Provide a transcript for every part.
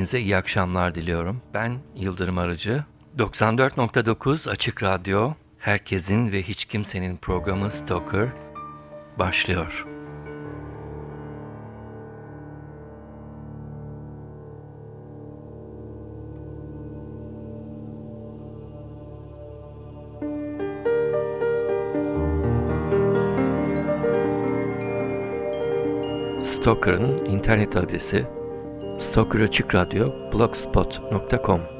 Hepinize iyi akşamlar diliyorum. Ben Yıldırım Arıcı. 94.9 Açık Radyo, herkesin ve hiç kimsenin programı Stalker başlıyor. Stalker'ın internet adresi Podcast Açık Radyo blogspot.com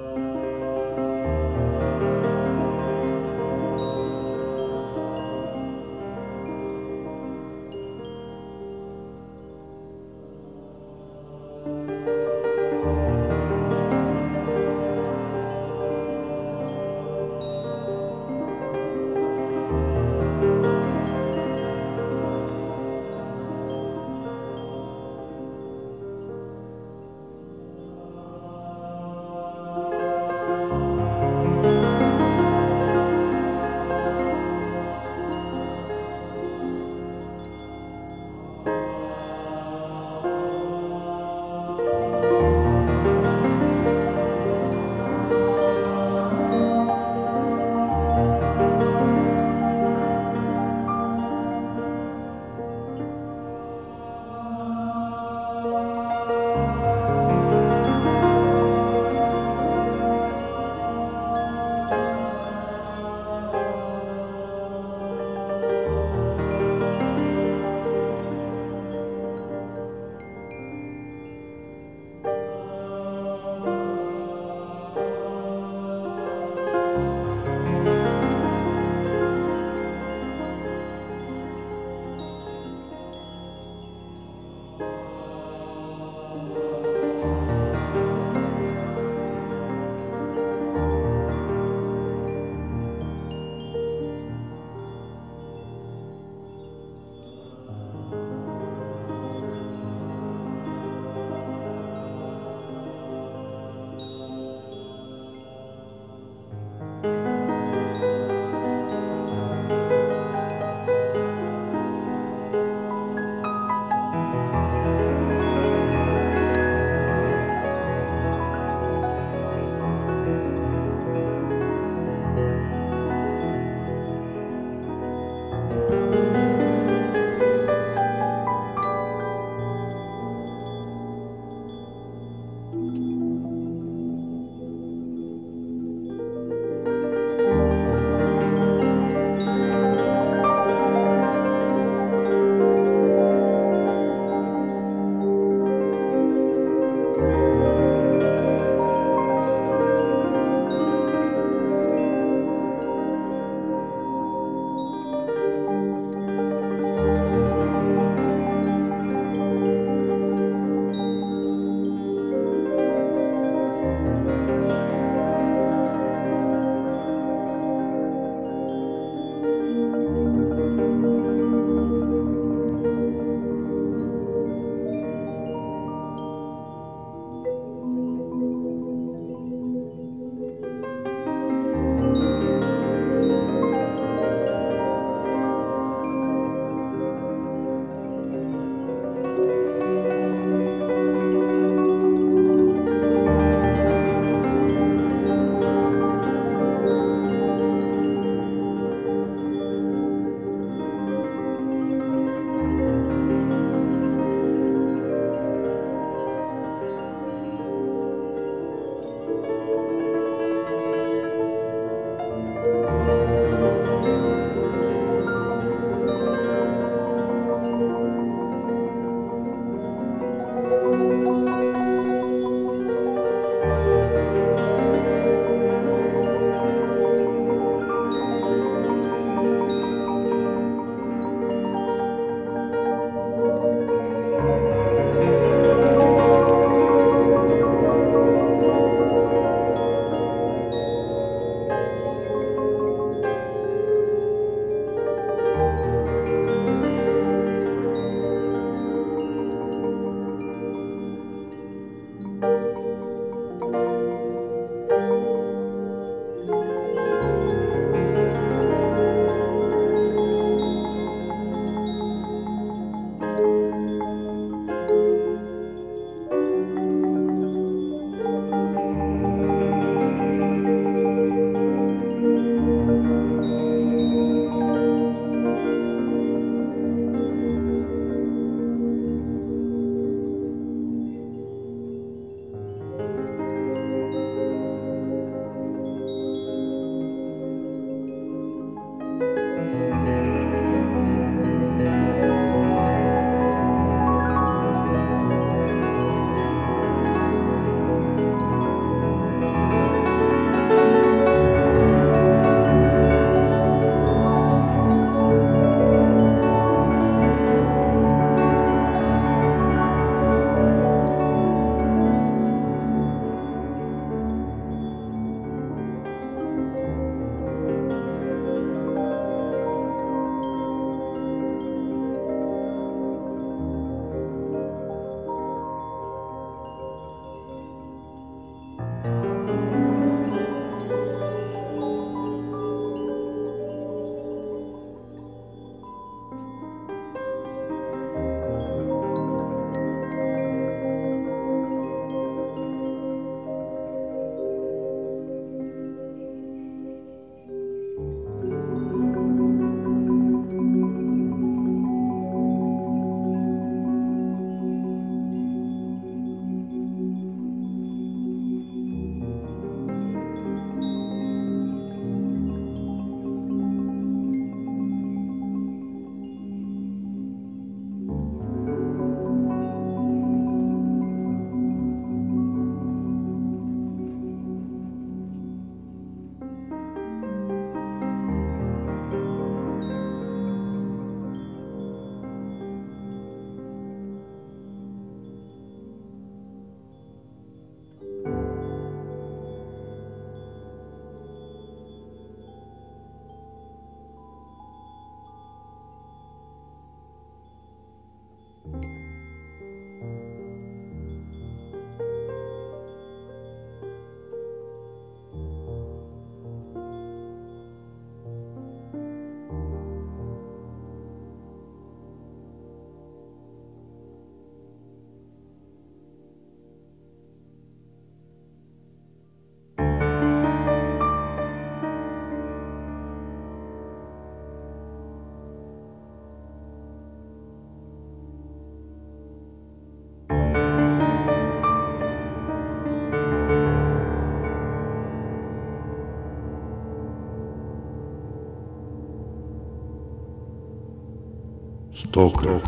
Стокер.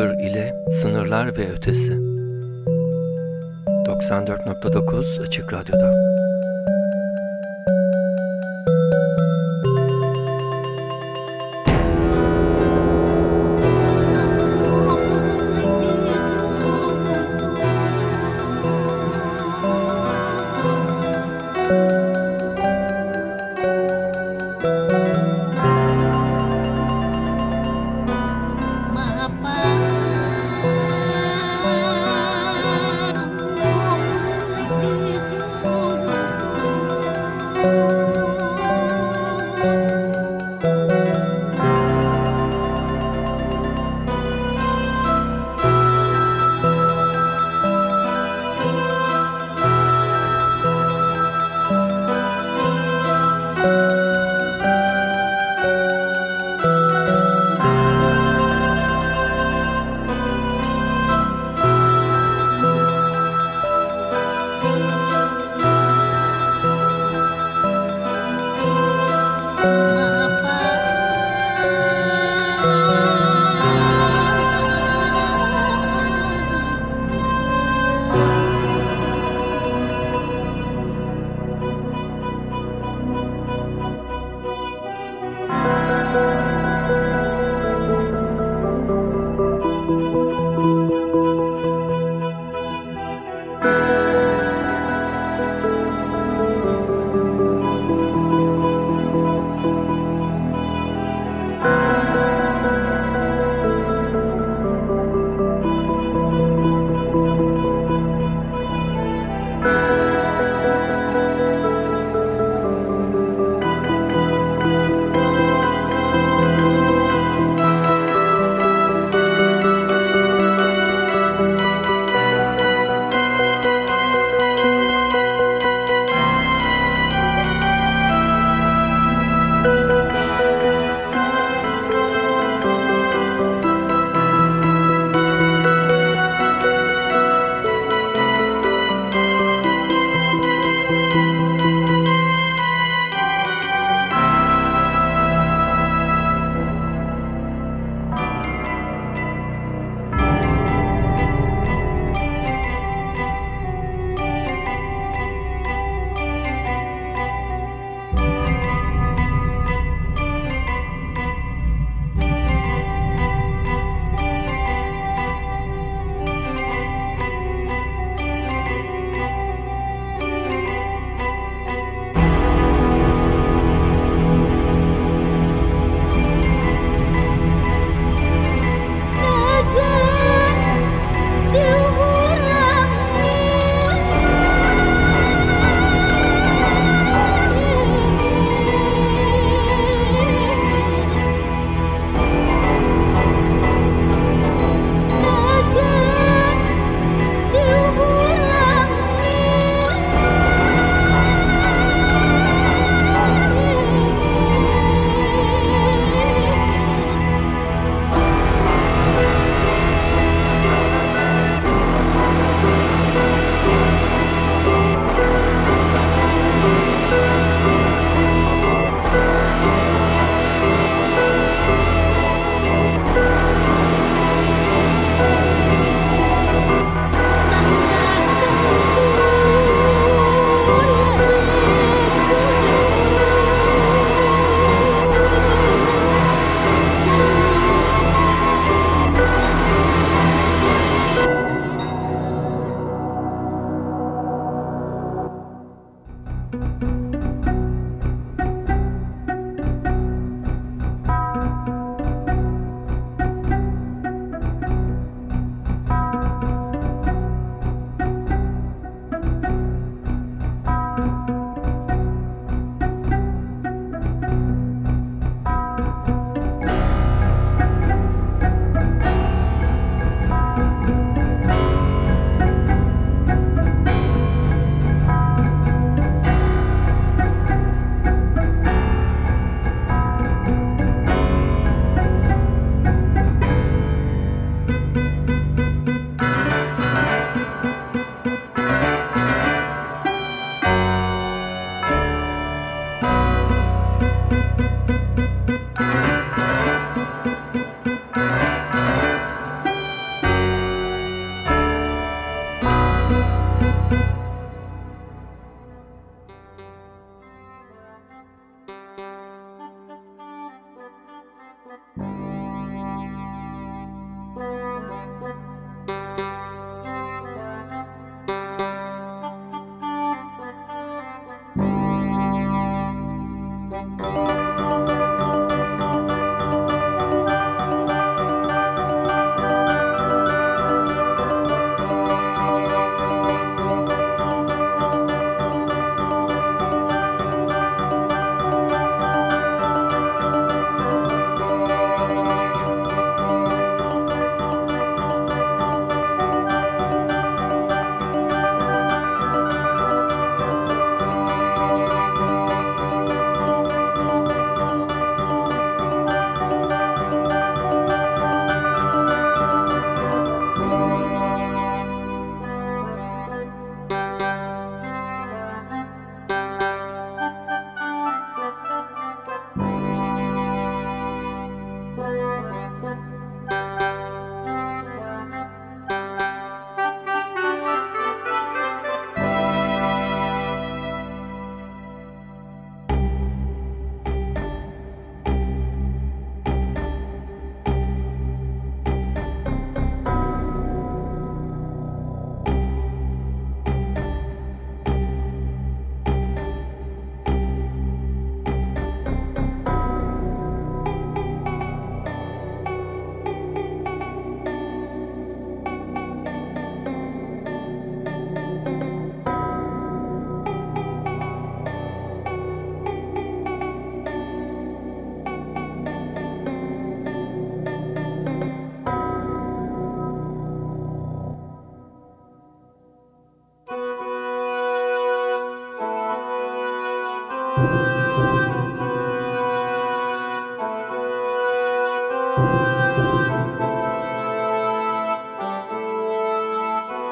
Stoker ile Sınırlar ve Ötesi. 94.9 Açık Radyo'da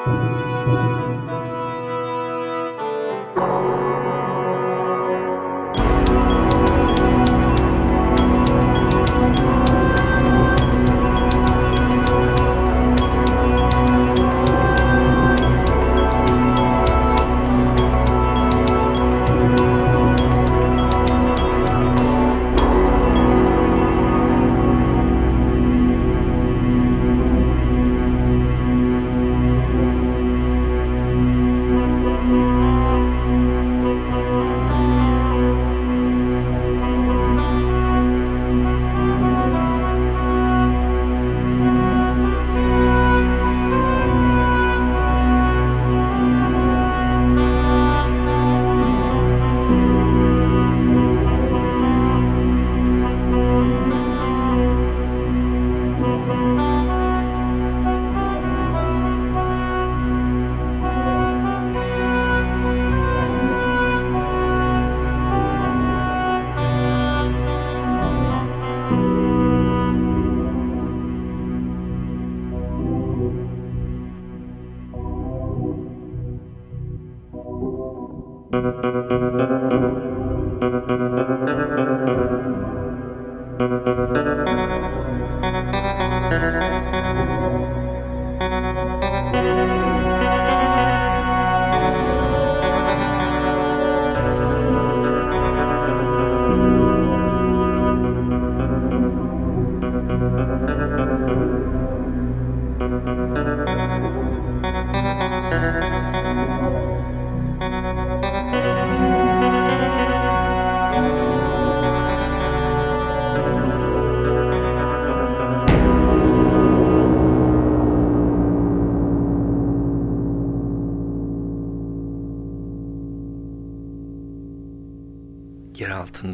Música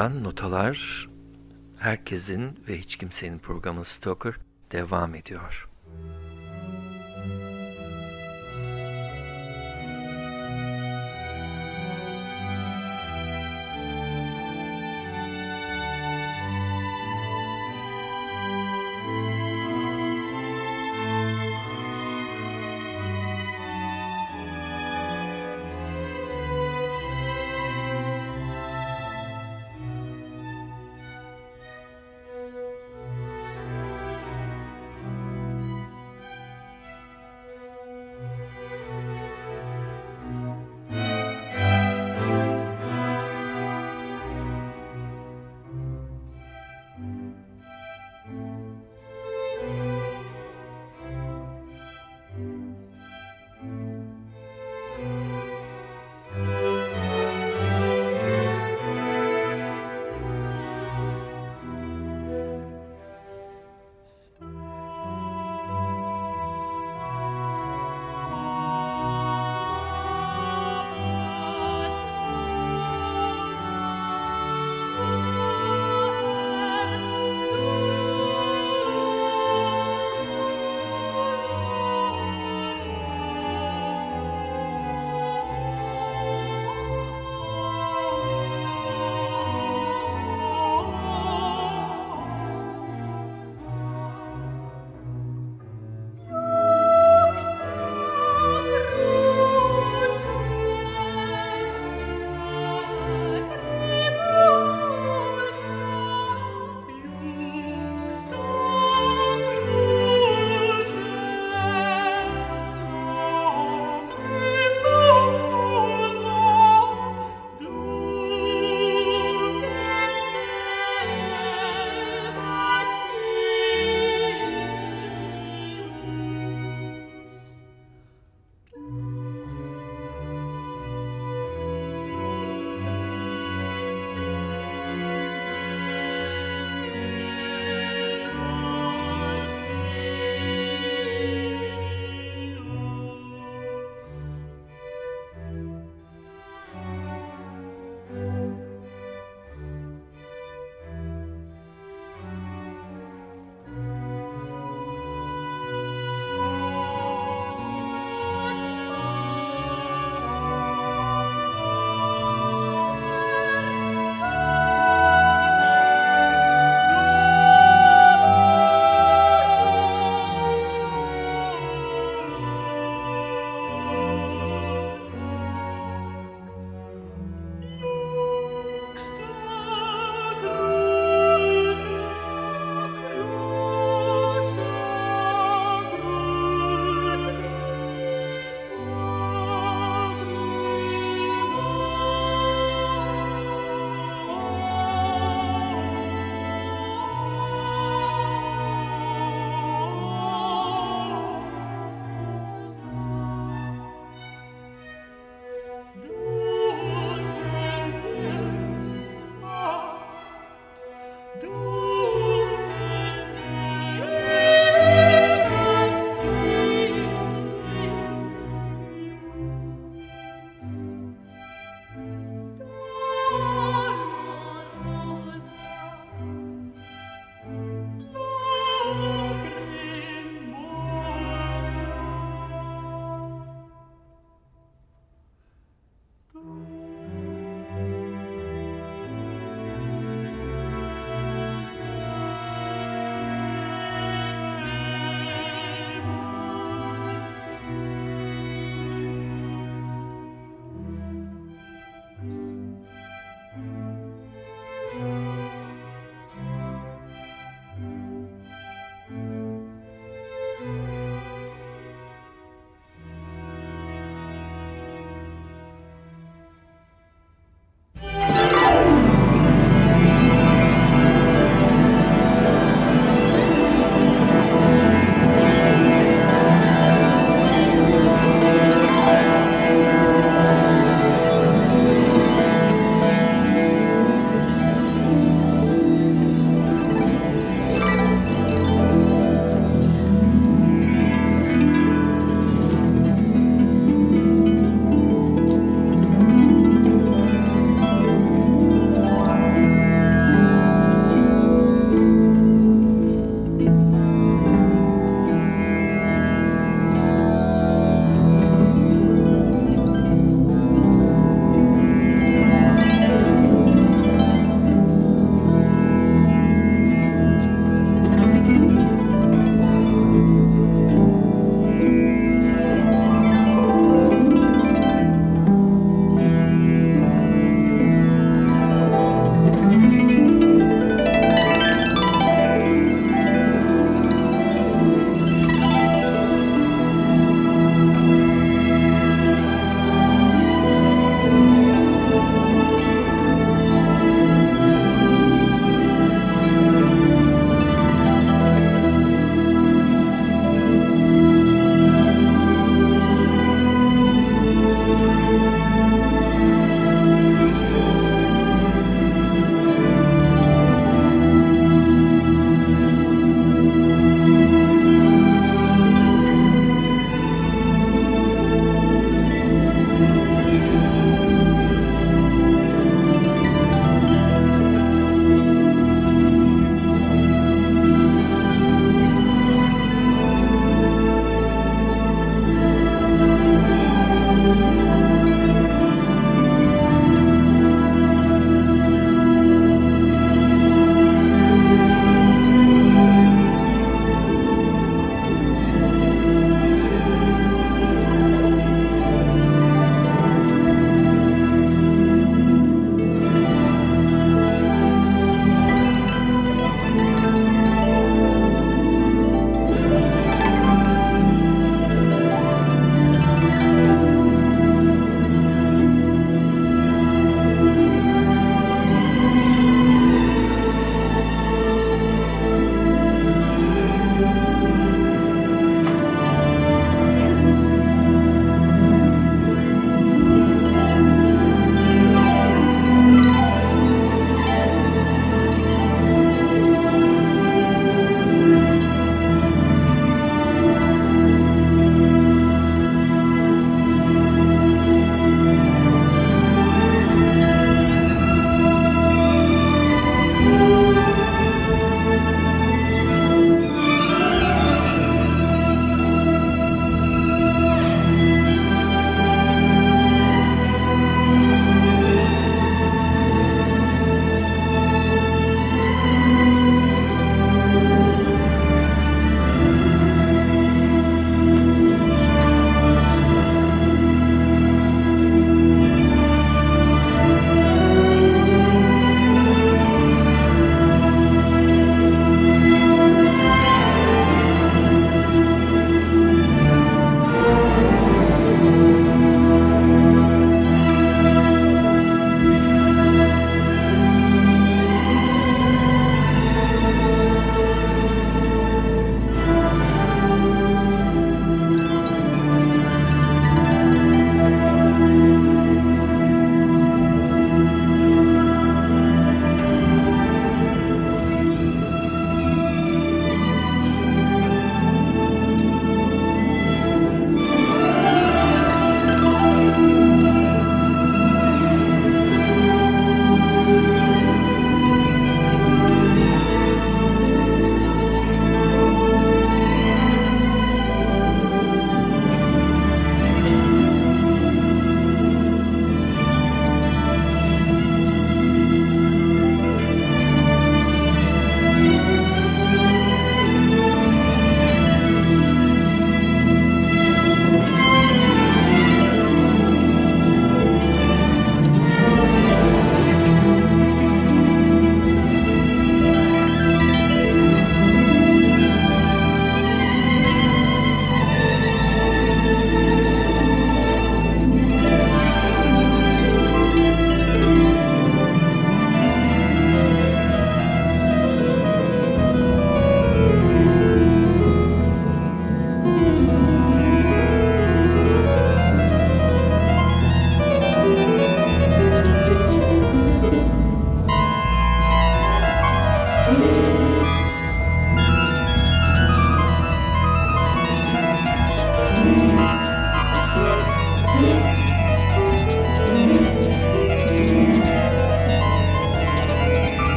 Altından notalar herkesin ve hiç kimsenin programı Stoker devam ediyor.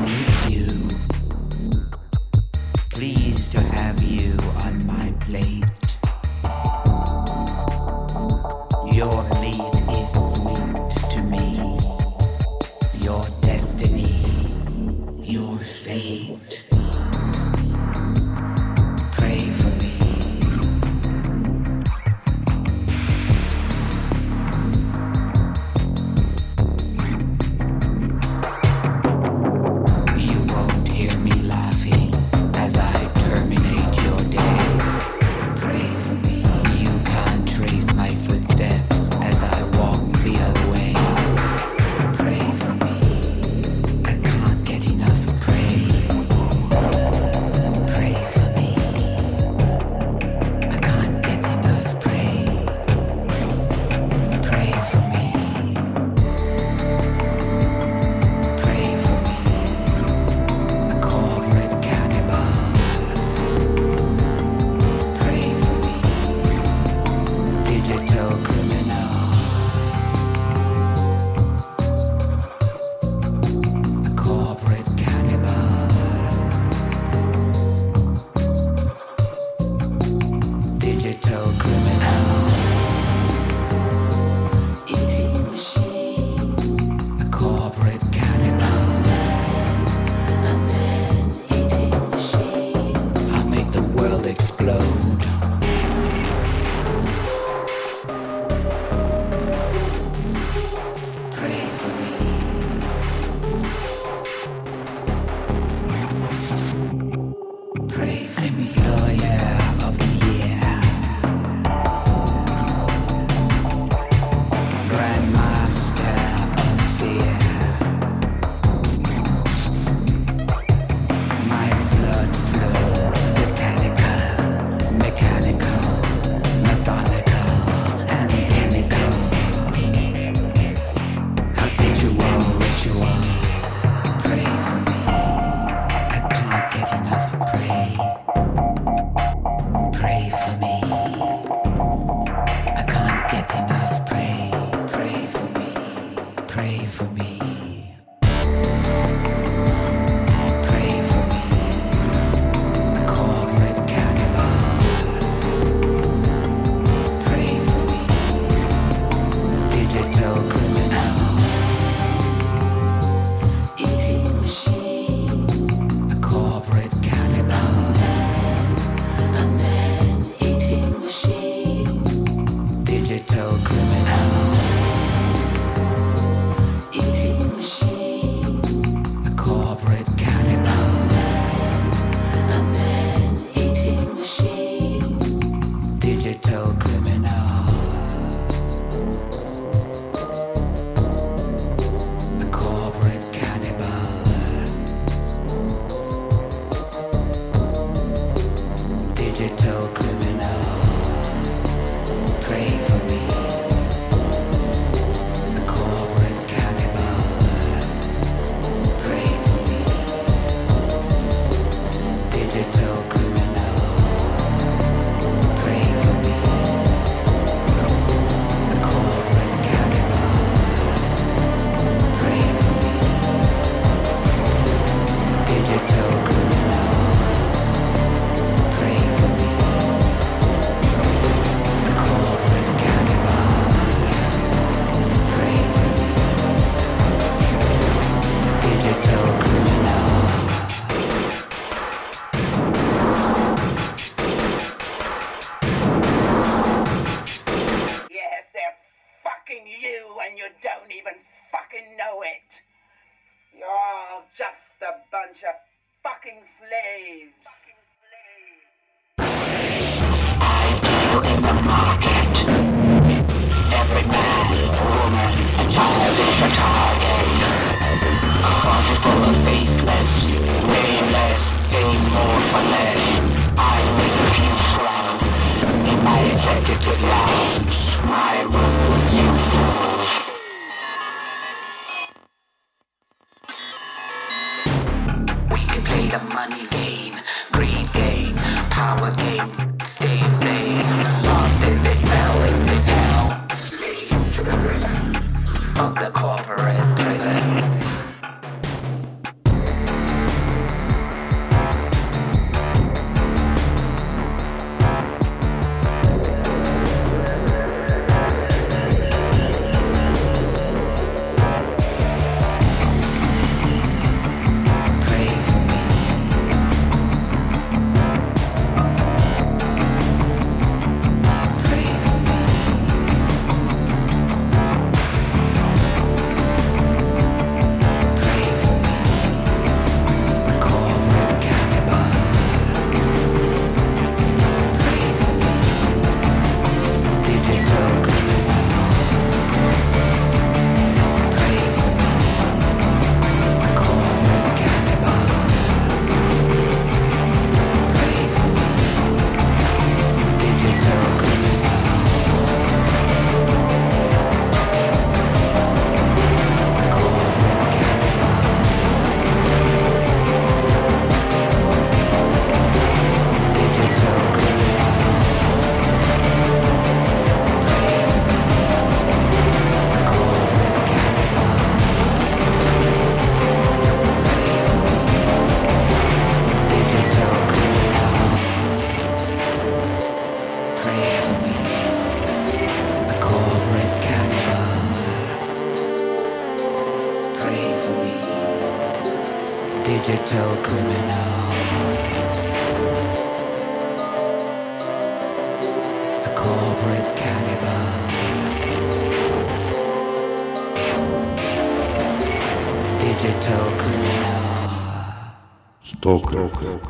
meet you. потока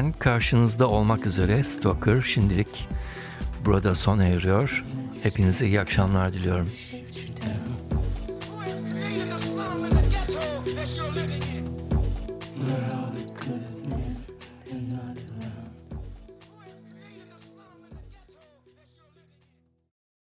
yeniden karşınızda olmak üzere Stalker şimdilik burada sona eriyor. Hepinize iyi akşamlar diliyorum.